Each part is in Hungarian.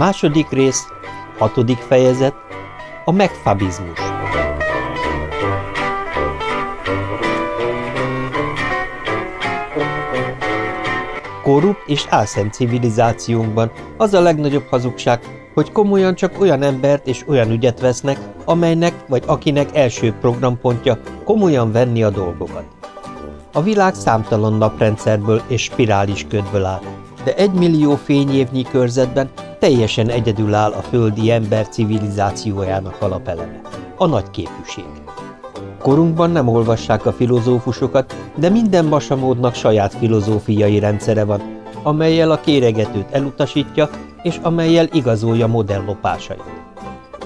Második rész, hatodik fejezet, a megfabizmus. Korrupt és álszent civilizációnkban az a legnagyobb hazugság, hogy komolyan csak olyan embert és olyan ügyet vesznek, amelynek vagy akinek első programpontja komolyan venni a dolgokat. A világ számtalan naprendszerből és spirális ködből áll, de egy millió fényévnyi körzetben teljesen egyedül áll a földi ember civilizációjának alapeleme, a nagy képűség. Korunkban nem olvassák a filozófusokat, de minden masamódnak saját filozófiai rendszere van, amelyel a kéregetőt elutasítja, és amelyel igazolja modellopásait.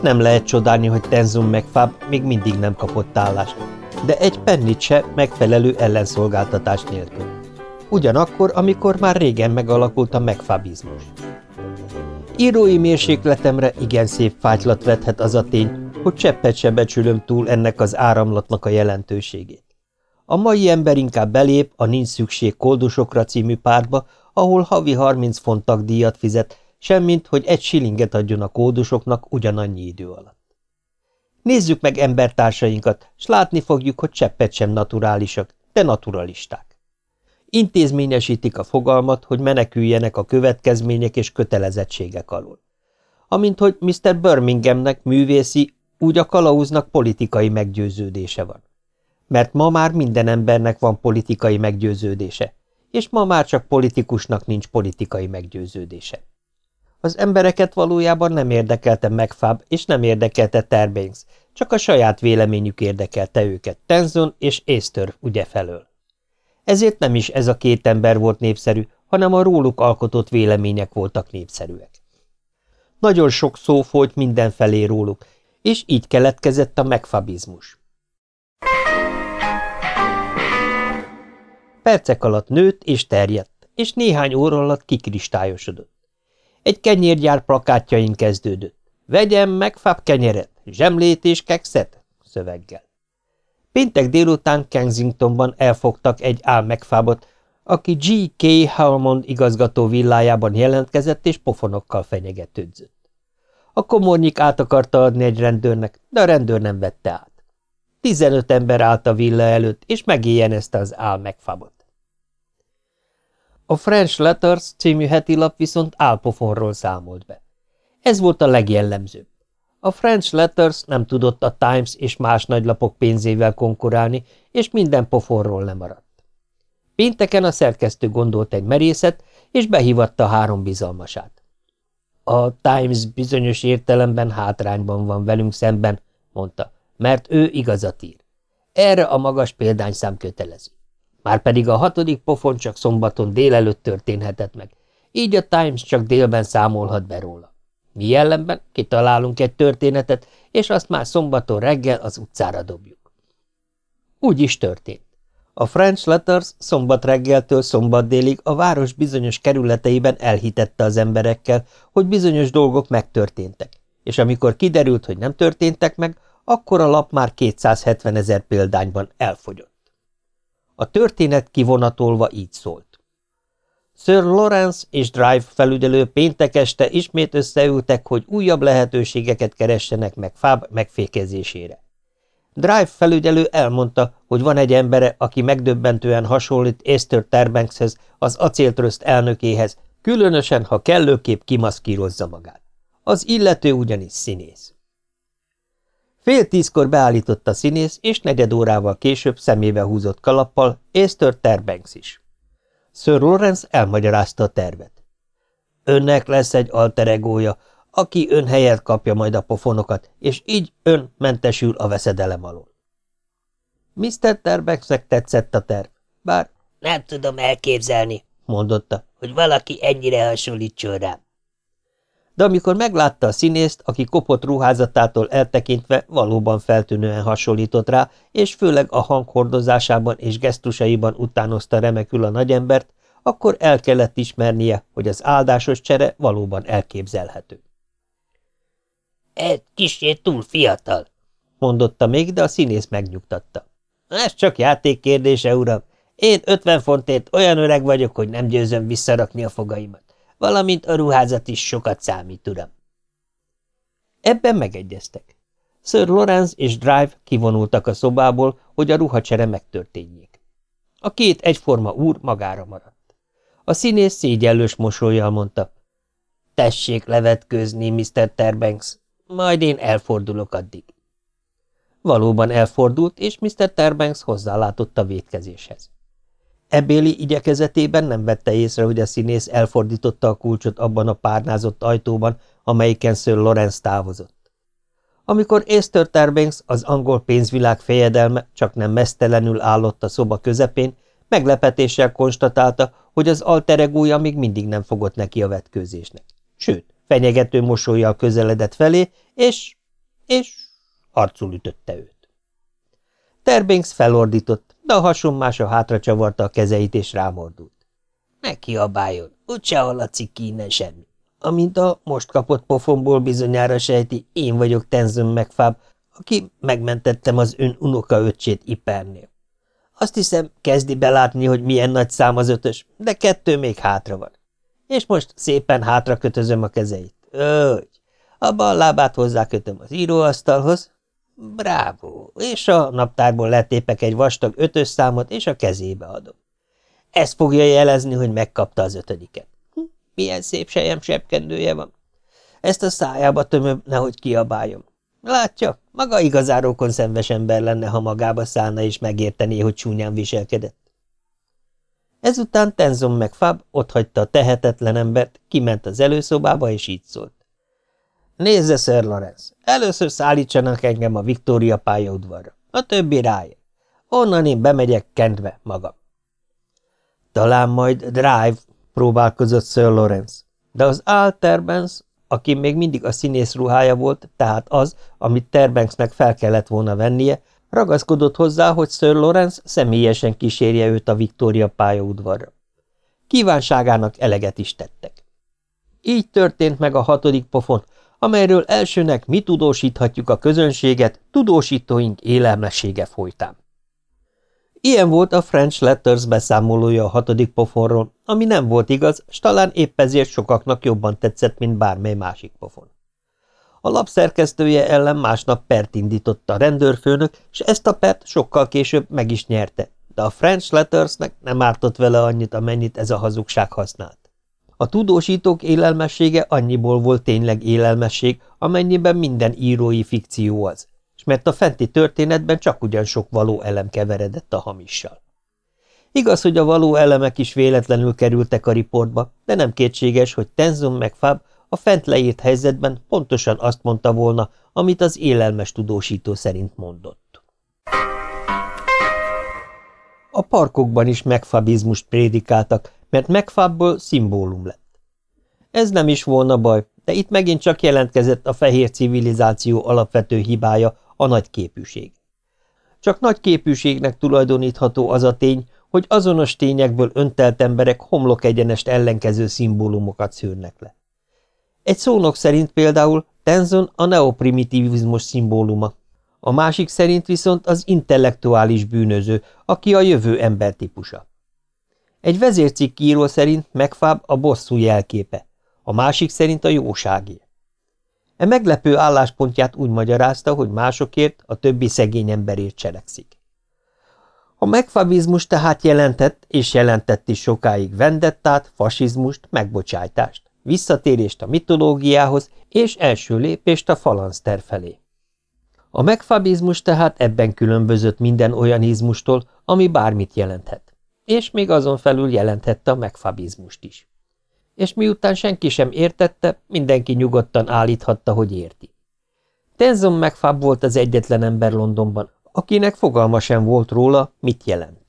Nem lehet csodálni, hogy Tenzum megfáb még mindig nem kapott állást, de egy pennit se megfelelő ellenszolgáltatás nélkül. Ugyanakkor, amikor már régen megalakult a megfabizmus. Írói mérsékletemre igen szép fájtlat vethet az a tény, hogy cseppet se becsülöm túl ennek az áramlatnak a jelentőségét. A mai ember inkább belép a Nincs szükség koldusokra című pártba, ahol havi 30 font tagdíjat fizet, semmint, hogy egy silinget adjon a kódusoknak ugyanannyi idő alatt. Nézzük meg embertársainkat, s látni fogjuk, hogy cseppet sem naturálisak, de naturalisták. Intézményesítik a fogalmat, hogy meneküljenek a következmények és kötelezettségek alól. Amint hogy Mr. Birminghamnek művészi, úgy a kalauznak politikai meggyőződése van. Mert ma már minden embernek van politikai meggyőződése, és ma már csak politikusnak nincs politikai meggyőződése. Az embereket valójában nem érdekelte megfáb, és nem érdekelte Terbanks, csak a saját véleményük érdekelte őket, Tenzon és Észtör ugye felől. Ezért nem is ez a két ember volt népszerű, hanem a róluk alkotott vélemények voltak népszerűek. Nagyon sok szó folyt mindenfelé róluk, és így keletkezett a megfabizmus. Percek alatt nőtt és terjedt, és néhány óra alatt kikristályosodott. Egy kenyérgyár plakátjain kezdődött. Vegyem meg fab kenyeret, zsemlét és kekszet? szöveggel. Péntek délután Kensingtonban elfogtak egy álmegfábot, aki G.K. Halmond igazgató villájában jelentkezett és pofonokkal fenyegetődzött. A komornyik át akarta adni egy rendőrnek, de a rendőr nem vette át. Tizenöt ember állt a villa előtt, és megéjjenezte az álmegfábot. A French Letters című heti lap viszont álpofonról számolt be. Ez volt a legjellemzőbb. A French Letters nem tudott a Times és más nagylapok pénzével konkurálni, és minden pofonról lemaradt. Pénteken a szerkesztő gondolt egy merészet, és behívatta három bizalmasát. A Times bizonyos értelemben hátrányban van velünk szemben, mondta, mert ő igazat ír. Erre a magas példányszám kötelező. Márpedig a hatodik pofon csak szombaton délelőtt történhetett meg, így a Times csak délben számolhat be róla. Mi ellenben kitalálunk egy történetet, és azt már szombaton reggel az utcára dobjuk. Úgy is történt. A French Letters szombat reggeltől szombat délig a város bizonyos kerületeiben elhitette az emberekkel, hogy bizonyos dolgok megtörténtek, és amikor kiderült, hogy nem történtek meg, akkor a lap már 270 ezer példányban elfogyott. A történet kivonatolva így szólt. Sir Lawrence és Drive felügyelő péntek este ismét összeültek, hogy újabb lehetőségeket keressenek meg Fáb megfékezésére. Drive felügyelő elmondta, hogy van egy embere, aki megdöbbentően hasonlít Esther Terbankshez, az acéltröszt elnökéhez, különösen, ha kellőképp kimaszkírozza magát. Az illető ugyanis színész. Fél tízkor beállított a színész, és negyed órával később szemébe húzott kalappal Esther Terbanks is. Sir Lawrence elmagyarázta a tervet. Önnek lesz egy alteregója, aki ön helyet kapja majd a pofonokat, és így ön mentesül a veszedelem alól. Mr. Terbanksnek tetszett a terv, bár nem tudom elképzelni, mondotta, hogy valaki ennyire hasonlítson rám de amikor meglátta a színészt, aki kopott ruházatától eltekintve valóban feltűnően hasonlított rá, és főleg a hanghordozásában és gesztusaiban utánozta remekül a nagyembert, akkor el kellett ismernie, hogy az áldásos csere valóban elképzelhető. – Egy kicsit túl fiatal – mondotta még, de a színész megnyugtatta. – Ez csak játék kérdése, uram. Én ötven fontért olyan öreg vagyok, hogy nem győzöm visszarakni a fogaimat. Valamint a ruházat is sokat számít, uram. Ebben megegyeztek. Sir Lawrence és Drive kivonultak a szobából, hogy a ruhacsere megtörténjék. A két egyforma úr magára maradt. A színész szégyellős mosolyjal mondta, tessék levetkőzni, Mr. Terbanks, majd én elfordulok addig. Valóban elfordult, és Mr. Terbanks hozzálátott a vétkezéshez. Ebéli igyekezetében nem vette észre, hogy a színész elfordította a kulcsot abban a párnázott ajtóban, amelyiken Sir Lawrence távozott. Amikor Esther Terbanks, az angol pénzvilág fejedelme csak nem mesztelenül állott a szoba közepén, meglepetéssel konstatálta, hogy az alteregója még mindig nem fogott neki a vetkőzésnek. Sőt, fenyegető mosolyjal közeledett felé, és... és arcul ütötte őt. Terbanks felordított, a hasonmása hátra csavarta a kezeit és rámordult. Ne kiabáljon, úgyse hallatszik ki innen semmi. Amint a most kapott pofonból bizonyára sejti, én vagyok Tenzön megfáb, aki megmentettem az ön unoka öccsét Ipernél. Azt hiszem, kezdi belátni, hogy milyen nagy szám az ötös, de kettő még hátra van. És most szépen hátra kötözöm a kezeit. Ögy! A bal lábát hozzákötöm az íróasztalhoz, Bravo! És a naptárból letépek egy vastag ötös számot, és a kezébe adom. Ez fogja jelezni, hogy megkapta az ötödiket. Hm, milyen szép sejem sepkendője van. Ezt a szájába tömöm, nehogy kiabáljon. Látja, maga igazárókon szenves ember lenne, ha magába szállna és megértené, hogy csúnyán viselkedett. Ezután Tenzon meg Fab otthagyta a tehetetlen embert, kiment az előszobába, és így szólt. Nézze, Sir Lawrence, először szállítsanak engem a Victoria pályaudvarra, a többi rájön. Onnan én bemegyek Kentbe magam. Talán majd Drive, próbálkozott Sir Lawrence, de az Al Terbanks, aki még mindig a színész ruhája volt, tehát az, amit Terbanksnek fel kellett volna vennie, ragaszkodott hozzá, hogy Sir Lawrence személyesen kísérje őt a Victoria pályaudvarra. Kívánságának eleget is tettek. Így történt meg a hatodik pofon, amelyről elsőnek mi tudósíthatjuk a közönséget tudósítóink élelmessége folytán. Ilyen volt a French Letters beszámolója a hatodik pofonról, ami nem volt igaz, s talán épp ezért sokaknak jobban tetszett, mint bármely másik pofon. A lap szerkesztője ellen másnap pert indította a rendőrfőnök, és ezt a pert sokkal később meg is nyerte, de a French Lettersnek nem ártott vele annyit, amennyit ez a hazugság használt. A tudósítók élelmessége annyiból volt tényleg élelmesség, amennyiben minden írói fikció az, és mert a fenti történetben csak ugyan sok való elem keveredett a hamissal. Igaz, hogy a való elemek is véletlenül kerültek a riportba, de nem kétséges, hogy Tenzon meg Fab a fent leírt helyzetben pontosan azt mondta volna, amit az élelmes tudósító szerint mondott. A parkokban is megfabizmust prédikáltak, mert megfábból szimbólum lett. Ez nem is volna baj, de itt megint csak jelentkezett a fehér civilizáció alapvető hibája, a nagyképűség. Csak nagyképűségnek tulajdonítható az a tény, hogy azonos tényekből öntelt emberek homlok egyenest ellenkező szimbólumokat szűrnek le. Egy szónok szerint például Tenzon a neoprimitivizmus szimbóluma, a másik szerint viszont az intellektuális bűnöző, aki a jövő ember típusa. Egy vezércikkíró szerint megfáb a bosszú jelképe, a másik szerint a jóságé. E meglepő álláspontját úgy magyarázta, hogy másokért, a többi szegény emberért cselekszik. A megfabizmus tehát jelentett, és jelentett is sokáig vendettát, fasizmust, megbocsájtást, visszatérést a mitológiához és első lépést a falanszter felé. A megfabizmus tehát ebben különbözött minden olyan izmustól, ami bármit jelenthet és még azon felül jelenthette a megfabizmust is. És miután senki sem értette, mindenki nyugodtan állíthatta, hogy érti. Tenzon megfab volt az egyetlen ember Londonban, akinek fogalma sem volt róla, mit jelent.